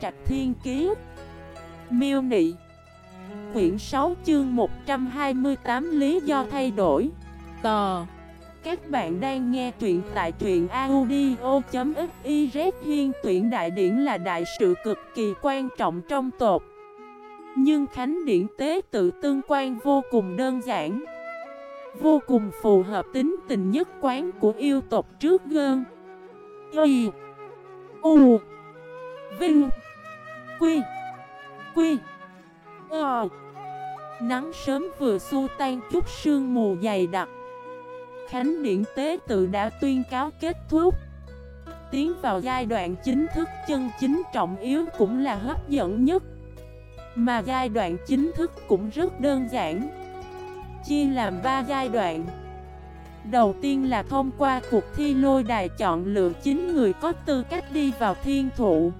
Trạch Thiên Kiế Miêu Nị. Quyển 6 chương 128 Lý do thay đổi. Tò. Các bạn đang nghe truyện tại truyện audio.xyz Hiên tuyển đại điển là đại sự cực kỳ quan trọng trong tột Nhưng Khánh điển tế tự tương quan vô cùng đơn giản. Vô cùng phù hợp tính tình nhất quán của yêu tộc trước gơn. Y. U. Vinh. Quy. Quy. Ờ. Nắng sớm vừa xua tan chút sương mù dày đặc. Khánh Điện Tế tự đã tuyên cáo kết thúc. Tiến vào giai đoạn chính thức, chân chính trọng yếu cũng là hấp dẫn nhất. Mà giai đoạn chính thức cũng rất đơn giản. Chia làm 3 giai đoạn. Đầu tiên là thông qua cuộc thi lôi đài chọn lựa 9 người có tư cách đi vào thiên thụ.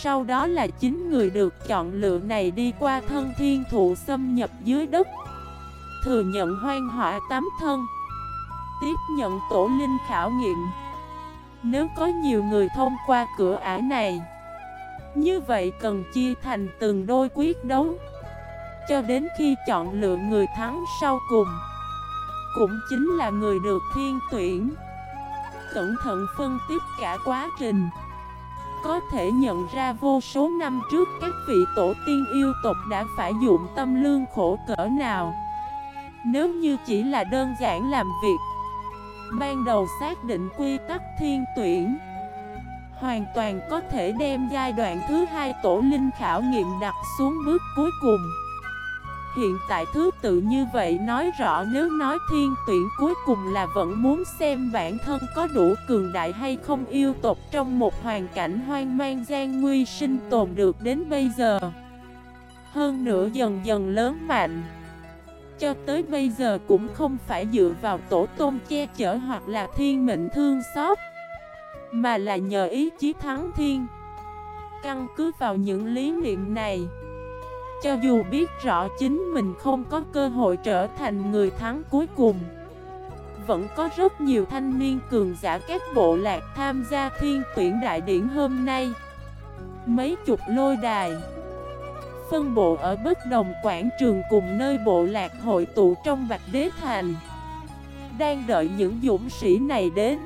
Sau đó là chính người được chọn lựa này đi qua thân thiên thụ xâm nhập dưới đất. Thừa nhận hoang họa tám thân. Tiếp nhận tổ linh khảo nghiệm. Nếu có nhiều người thông qua cửa ải này, Như vậy cần chia thành từng đôi quyết đấu. Cho đến khi chọn lựa người thắng sau cùng, cũng chính là người được thiên tuyển. Cẩn thận phân tích cả quá trình. Có thể nhận ra vô số năm trước các vị tổ tiên yêu tộc đã phải dụng tâm lương khổ cỡ nào. Nếu như chỉ là đơn giản làm việc, Ban đầu xác định quy tắc thiên tuyển, Hoàn toàn có thể đem giai đoạn thứ hai tổ linh khảo nghiệm đặt xuống bước cuối cùng. Hiện tại thứ tự như vậy nói rõ nếu nói thiên tuyển cuối cùng là vẫn muốn xem bản thân có đủ cường đại hay không yêu tộc trong một hoàn cảnh hoang mang gian nguy sinh tồn được đến bây giờ. Hơn nữa dần dần lớn mạnh. Cho tới bây giờ cũng không phải dựa vào tổ tôn che chở hoặc là thiên mệnh thương xót, Mà là nhờ ý chí thắng thiên Căn cứ vào những lý niệm này cho dù biết rõ chính mình không có cơ hội trở thành người thắng cuối cùng. Vẫn có rất nhiều thanh niên cường giả các bộ lạc tham gia thiên tuyển đại điển hôm nay. Mấy chục lôi đài Phân bộ ở bất đồng quảng trường cùng nơi bộ lạc hội tụ trong Bạch Đế Thành. Đang đợi những dũng sĩ này đến,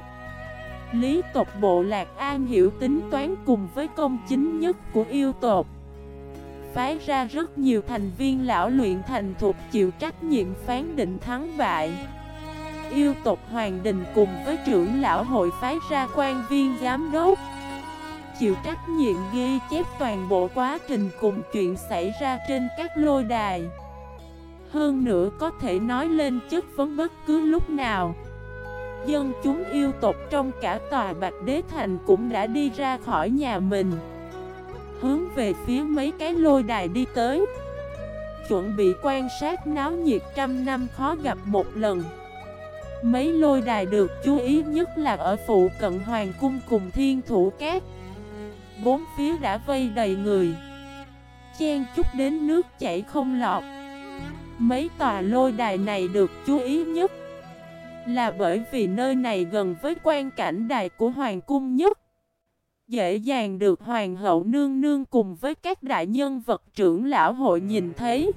Lý tộc bộ lạc an hiểu tính toán cùng với công chính nhất của yêu tộc phái ra rất nhiều thành viên lão luyện thành thuộc chịu trách nhiệm phán định thắng bại. Yêu tộc Hoàng Đình cùng với trưởng lão hội phái ra quan viên giám đốc Chịu trách nhiệm ghi chép toàn bộ quá trình cùng chuyện xảy ra trên các lôi đài. Hơn nữa có thể nói lên chất vấn bất cứ lúc nào. Dân chúng yêu tộc trong cả tòa Bạch Đế Thành cũng đã đi ra khỏi nhà mình. Hướng về phía mấy cái lôi đài đi tới. Chuẩn bị quan sát náo nhiệt trăm năm khó gặp một lần. Mấy lôi đài được chú ý nhất là ở phụ cận Hoàng cung cùng thiên thủ cát Bốn phía đã vây đầy người. Chen chút đến nước chảy không lọt. Mấy tòa lôi đài này được chú ý nhất Là bởi vì nơi này gần với quan cảnh đài của Hoàng cung nhất. Dễ dàng được hoàng hậu nương nương cùng với các đại nhân vật trưởng lão hội nhìn thấy.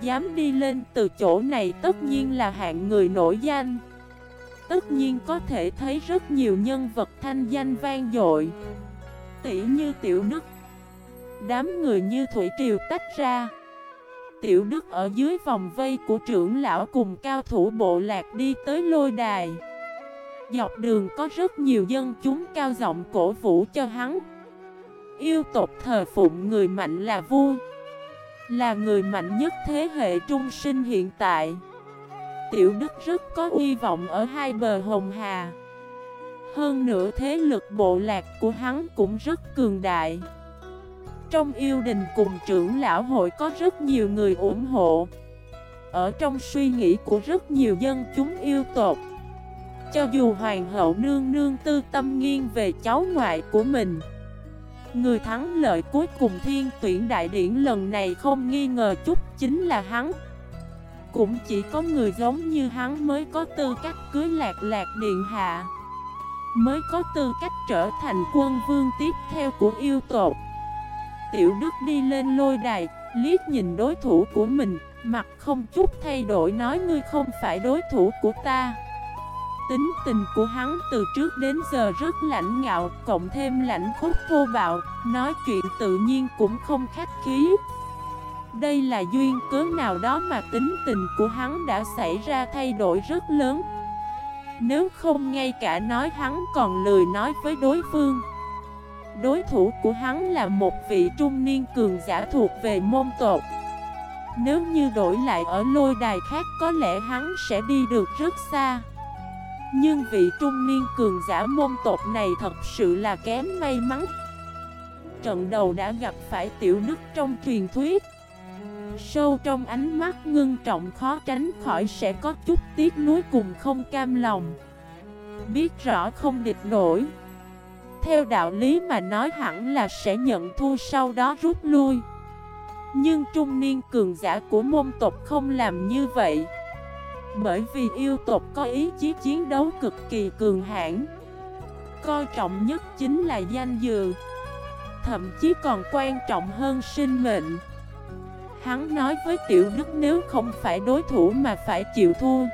Dám đi lên từ chỗ này tất nhiên là hạng người nổi danh. Tất nhiên có thể thấy rất nhiều nhân vật thanh danh vang dội. Tỷ như Tiểu Đức. Đám người như Thủy Triều tách ra. Tiểu Đức ở dưới vòng vây của trưởng lão cùng cao thủ bộ lạc đi tới lôi đài. Dọc đường có rất nhiều dân chúng cao giọng cổ vũ cho hắn. Yêu tộc thờ phụng người mạnh là vua, Là người mạnh nhất thế hệ trung sinh hiện tại. Tiểu Đức rất có uy vọng ở hai bờ Hồng Hà. Hơn nữa thế lực bộ lạc của hắn cũng rất cường đại. Trong yêu đình cùng trưởng lão hội có rất nhiều người ủng hộ. Ở trong suy nghĩ của rất nhiều dân chúng yêu tộc cho dù hoàng hậu nương nương tư tâm nghiêng về cháu ngoại của mình, Người thắng lợi cuối cùng thiên tuyển đại điển lần này không nghi ngờ chút chính là hắn. Cũng chỉ có người giống như hắn mới có tư cách cưới lạc lạc điện hạ, Mới có tư cách trở thành quân vương tiếp theo của yêu tộc. Tiểu Đức đi lên lôi đài, Liếc nhìn đối thủ của mình, Mặt không chút thay đổi nói, ngươi không phải đối thủ của ta. Tính tình của hắn từ trước đến giờ rất lãnh ngạo, Cộng thêm lãnh khúc thô bạo, Nói chuyện tự nhiên cũng không khách khí. Đây là duyên cớ nào đó mà tính tình của hắn đã xảy ra thay đổi rất lớn. Nếu không ngay cả nói hắn còn lười nói với đối phương. Đối thủ của hắn là một vị trung niên cường giả thuộc về môn tộc Nếu như đổi lại ở lôi đài khác có lẽ hắn sẽ đi được rất xa. Nhưng vị trung niên cường giả môn tộc này thật sự là kém may mắn. Trận đầu đã gặp phải tiểu đức trong truyền thuyết. Sâu trong ánh mắt ngưng trọng khó tránh khỏi sẽ có chút tiếc nuối cùng không cam lòng. Biết rõ không địch nổi. Theo đạo lý mà nói hẳn là sẽ nhận thua sau đó rút lui. Nhưng trung niên cường giả của môn tộc không làm như vậy. Bởi vì yêu tộc có ý chí chiến đấu cực kỳ cường hãn. Coi trọng nhất chính là danh dự. Thậm chí còn quan trọng hơn sinh mệnh. Hắn nói với Tiểu Đức nếu không phải đối thủ mà phải chịu thua.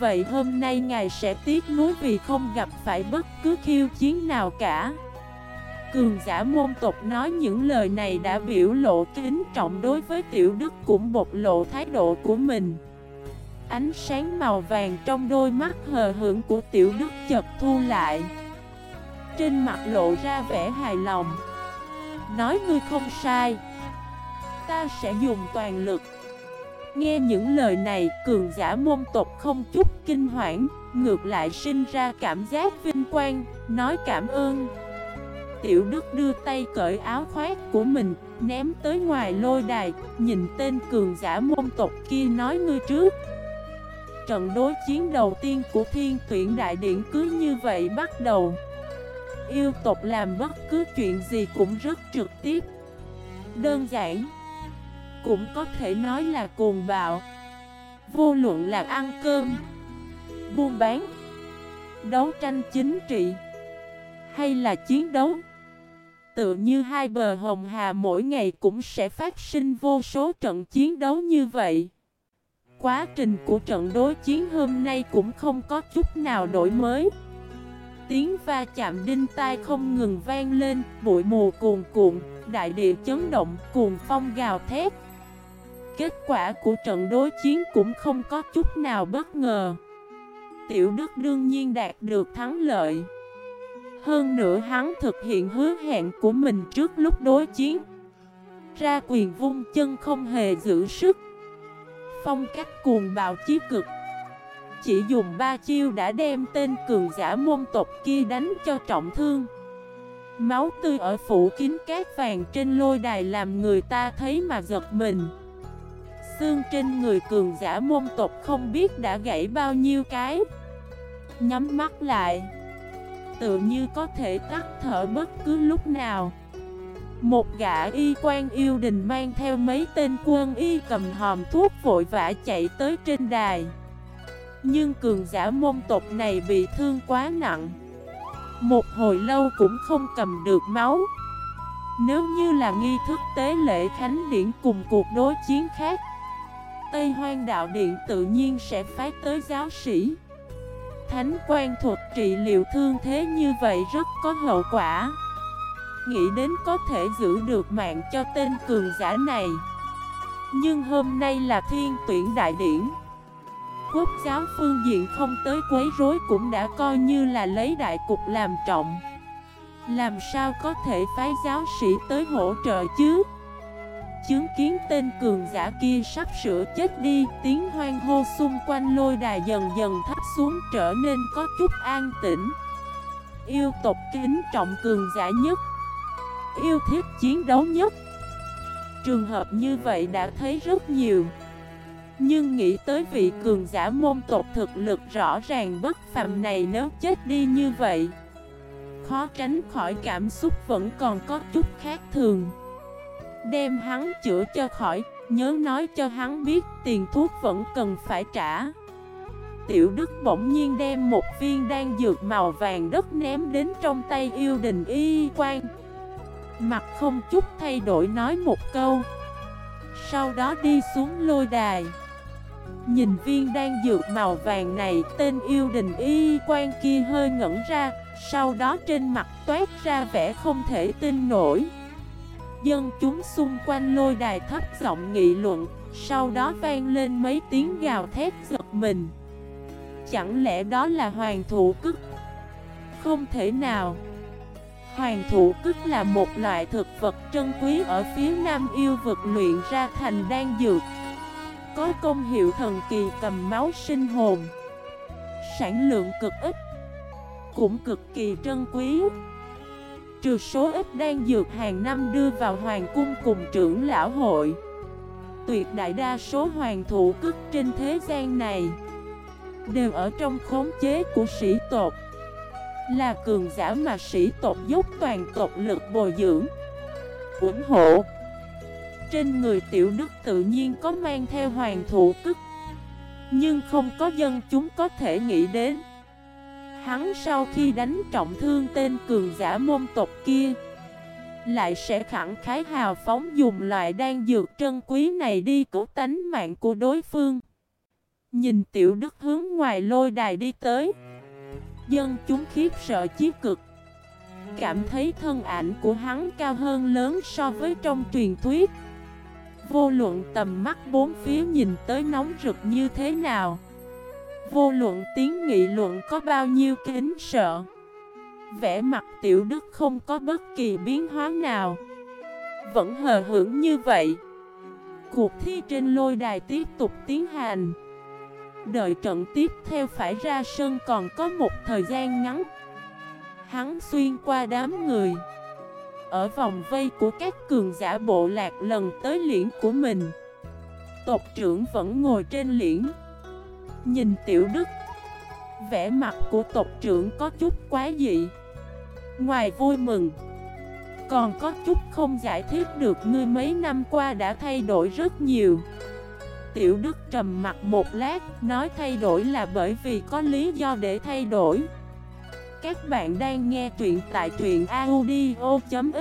Vậy hôm nay ngài sẽ tiếc nuối vì không gặp phải bất cứ khiêu chiến nào cả. Cường giả môn tộc nói những lời này đã biểu lộ kính trọng đối với tiểu đức cũng bộc lộ thái độ của mình. Ánh sáng màu vàng trong đôi mắt hờ hưởng của tiểu đức chật thu lại Trên mặt lộ ra vẻ hài lòng Nói ngươi không sai Ta sẽ dùng toàn lực Nghe những lời này, cường giả môn tộc không chút kinh hoảng, ngược lại sinh ra cảm giác vinh quang, nói cảm ơn. Tiểu Đức đưa tay cởi áo khoác của mình, ném tới ngoài lôi đài, nhìn tên cường giả môn tộc kia nói ngươi trước. Trận đối chiến đầu tiên của thiên tuyển đại điển cứ như vậy bắt đầu. Yêu tộc làm bất cứ chuyện gì cũng rất trực tiếp. Đơn giản. Cũng có thể nói là cuồng bạo Vô luận là ăn cơm, Buôn bán, Đấu tranh chính trị, Hay là chiến đấu, Tự như hai bờ hồng hà mỗi ngày cũng sẽ phát sinh vô số trận chiến đấu như vậy Quá trình của trận đối chiến hôm nay cũng không có chút nào đổi mới. Tiếng va chạm đinh tai không ngừng vang lên Bụi mù cuồn cuộn, đại địa chấn động, cuồng phong gào thét. Kết quả của trận đối chiến cũng không có chút nào bất ngờ. Tiểu Đức đương nhiên đạt được thắng lợi. Hơn nữa hắn thực hiện hứa hẹn của mình trước lúc đối chiến. Ra quyền vung chân không hề giữ sức. Phong cách cuồng bạo chí cực. Chỉ dùng ba chiêu đã đem tên cường giả môn tộc kia đánh cho trọng thương. Máu tươi ở phủ kín cát vàng trên lôi đài làm người ta thấy mà giật mình. Xương trên người cường giả môn tộc không biết đã gãy bao nhiêu cái. Nhắm mắt lại. Tự như có thể tắt thở bất cứ lúc nào. Một gã y quan yêu đình mang theo mấy tên quân y cầm hòm thuốc vội vã chạy tới trên đài. Nhưng cường giả môn tộc này bị thương quá nặng. Một hồi lâu cũng không cầm được máu. Nếu như là nghi thức tế lễ khánh điển cùng cuộc đối chiến khác, Tây Hoang Đạo Điện tự nhiên sẽ phát tới giáo sĩ. Thánh quan thuật trị liệu thương thế như vậy rất có hậu quả. Nghĩ đến có thể giữ được mạng cho tên cường giả này. Nhưng hôm nay là thiên tuyển đại điển. Quốc giáo phương diện không tới quấy rối cũng đã coi như là lấy đại cục làm trọng. Làm sao có thể phái giáo sĩ tới hỗ trợ chứ? Chứng kiến tên cường giả kia sắp sửa chết đi, Tiếng hoang hô xung quanh lôi đài dần dần thấp xuống trở nên có chút an tĩnh. Yêu tộc kính trọng cường giả nhất Yêu thích chiến đấu nhất. Trường hợp như vậy đã thấy rất nhiều. Nhưng nghĩ tới vị cường giả môn tộc thực lực rõ ràng bất phạm này nếu chết đi như vậy, Khó tránh khỏi cảm xúc vẫn còn có chút khác thường. Đem hắn chữa cho khỏi, Nhớ nói cho hắn biết tiền thuốc vẫn cần phải trả. Tiểu Đức bỗng nhiên đem một viên đan dược màu vàng đất ném đến trong tay yêu đình y quan. Mặt không chút thay đổi nói một câu. Sau đó đi xuống lôi đài. Nhìn viên đang dược màu vàng này, Tên yêu đình y quan kia hơi ngẩn ra, Sau đó trên mặt toát ra vẻ không thể tin nổi. Dân chúng xung quanh lôi đài thấp giọng nghị luận, Sau đó vang lên mấy tiếng gào thét giật mình. Chẳng lẽ đó là hoàng thủ cức? Không thể nào. Hoàng thủ cức là một loại thực vật trân quý ở phía nam yêu vực luyện ra thành đan dược. Có công hiệu thần kỳ cầm máu sinh hồn. Sản lượng cực ít, Cũng cực kỳ trân quý. Trừ số ít đan dược hàng năm đưa vào hoàng cung cùng trưởng lão hội, Tuyệt đại đa số hoàng thủ cức trên thế gian này Đều ở trong khống chế của sĩ tộc. Là cường giả mà sĩ tộc dốc toàn tộc lực bồi dưỡng. Ủng hộ. Trên người tiểu đức tự nhiên có mang theo hoàng thủ cức Nhưng không có dân chúng có thể nghĩ đến. Hắn sau khi đánh trọng thương tên cường giả môn tộc kia, Lại sẽ khẳng khái hào phóng dùng loại đan dược trân quý này đi cứu tánh mạng của đối phương. Nhìn tiểu đức hướng ngoài lôi đài đi tới. Dân chúng khiếp sợ chí cực. Cảm thấy thân ảnh của hắn cao hơn lớn so với trong truyền thuyết. Vô luận tầm mắt bốn phía nhìn tới nóng rực như thế nào. Vô luận tiếng nghị luận có bao nhiêu kính sợ. Vẻ mặt tiểu đức không có bất kỳ biến hóa nào. Vẫn hờ hưởng như vậy. Cuộc thi trên lôi đài tiếp tục tiến hành. Đợi trận tiếp theo phải ra sân còn có một thời gian ngắn. Hắn xuyên qua đám người. Ở vòng vây của các cường giả bộ lạc lần tới liễn của mình. Tộc trưởng vẫn ngồi trên liễn. Nhìn tiểu đức. Vẻ mặt của tộc trưởng có chút quá dị. Ngoài vui mừng. Còn có chút không giải thích được ngươi mấy năm qua đã thay đổi rất nhiều. Tiểu Đức trầm mặt một lát, Nói thay đổi là bởi vì có lý do để thay đổi. Các bạn đang nghe truyện tại truyện audio.fif